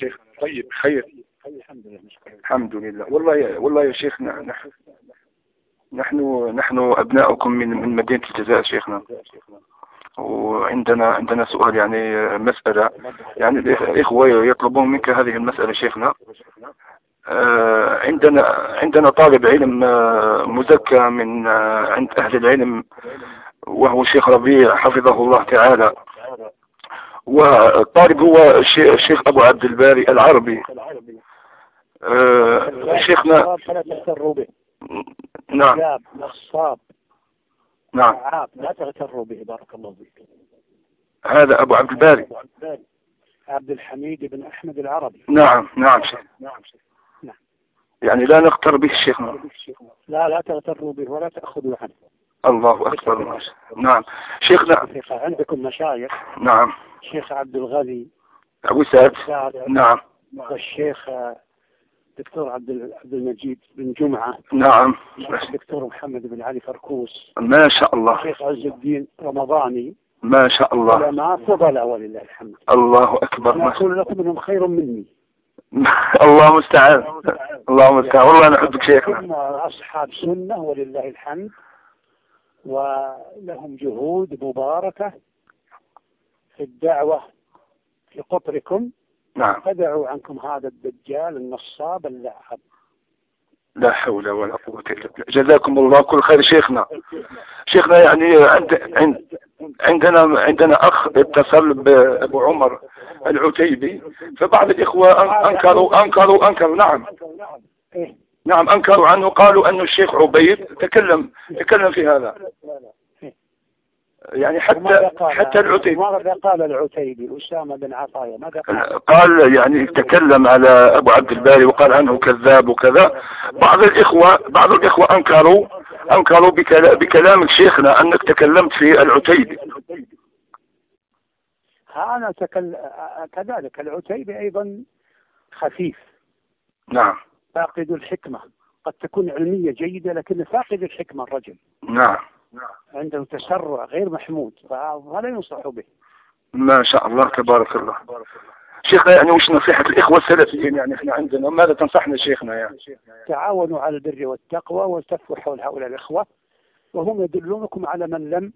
شيخ طيب خير. الحمد لله الحمد لله. والله والله يا شيخنا نحن نحن نحن أبناؤكم من من مدينة الجزائر شيخنا. وعندنا عندنا سؤال يعني مسألة يعني الإخوة يطلبون منك هذه المسألة شيخنا. آه، عندنا عندنا طالب علم آه، مزكى من آه، عند أهل العلم وهو الشيخ ربيع حفظه الله تعالى. والطالب هو الشيخ أبو عبد الباري العربي. شيخنا نعم. نصاب. نعم. لا تغتروا به بارك الله فيك. هذا أبو عبد الباري. عبد الحميد بن أحمد العربي. نعم نعم شيخ. نعم شيخ. نعم. يعني لا نغتر به الشيخ لا لا تغتروا به ولا تأخذوا عنه. الله أكبر. نعم. شيخنا. عندكم مشايخ؟ نعم. الشيخ عبد الغني. أبو سعد. نعم. والشيخ دكتور عبد عبد المجيد بن جمعة. نعم. الدكتور محمد بن علي فركوس. ما شاء الله. الشيخ عز الدين رمضاني. ما شاء الله. ما فضل ولله الحمد. الله أكبر. أنا أقول لكم أنهم خير مني. الله مستعان. الله مستعان. والله نحبك شيخنا. أصحاب سنة ولله الحمد. ولهم جهود مباركة في الدعوة في قطركم. نعم. فدعوا عنكم هذا الدجال النصاب اللاعب. لا حول ولا قوة إلا بالله. جزاكم الله كل خير شيخنا. شيخنا يعني عند عندنا عندنا أخ اتصل بأبو عمر العتيبي فبعض الإخوة أنكروا أنكروا أنكروا. نعم. نعم أنكروا عنه قالوا أن الشيخ عبيد تكلم تكلم في هذا. يعني حتى حتى العتيبي. ماذا قال العتيبي؟ أسامة بن عطايا ماذا قال؟ قال يعني تكلم على أبو عبد الباري وقال عنه كذاب وكذا. بعض الإخوة بعض الإخوة أنكروا أنكروا بكلام شيخنا أنك تكلمت في العتيبي. أنا تكل... كذلك العتيبي أيضا خفيف. نعم. فاقد الحكمة. قد تكون علمية جيدة لكن فاقد الحكمة الرجل. نعم. عنده تسرع غير محمود فهذا ينصح به. ما شاء الله تبارك الله. شيخنا يعني وش نصيحة الإخوة السلفيين؟ يعني إحنا عندنا ماذا تنصحنا شيخنا يعني؟ تعاونوا على البر والتقوى والتفوا حول هؤلاء الإخوة وهم يدلونكم على من لم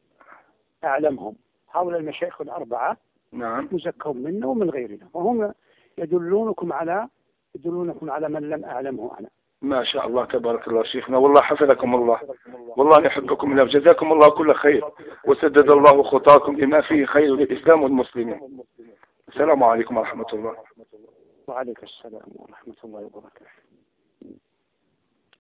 أعلمهم. هؤلاء المشايخ الأربعة نعم. مزكون منا ومن غيرنا. وهم يدلونكم على يدلونكم على من لم أعلمه أنا. ما شاء الله تبارك الله شيخنا. والله حفظكم الله. والله نحبكم الله. جزاكم الله كل خير. وسدد الله خطاكم لما فيه خير للإسلام والمسلمين. السلام عليكم ورحمة الله. وعليكم السلام ورحمة الله وبركاته.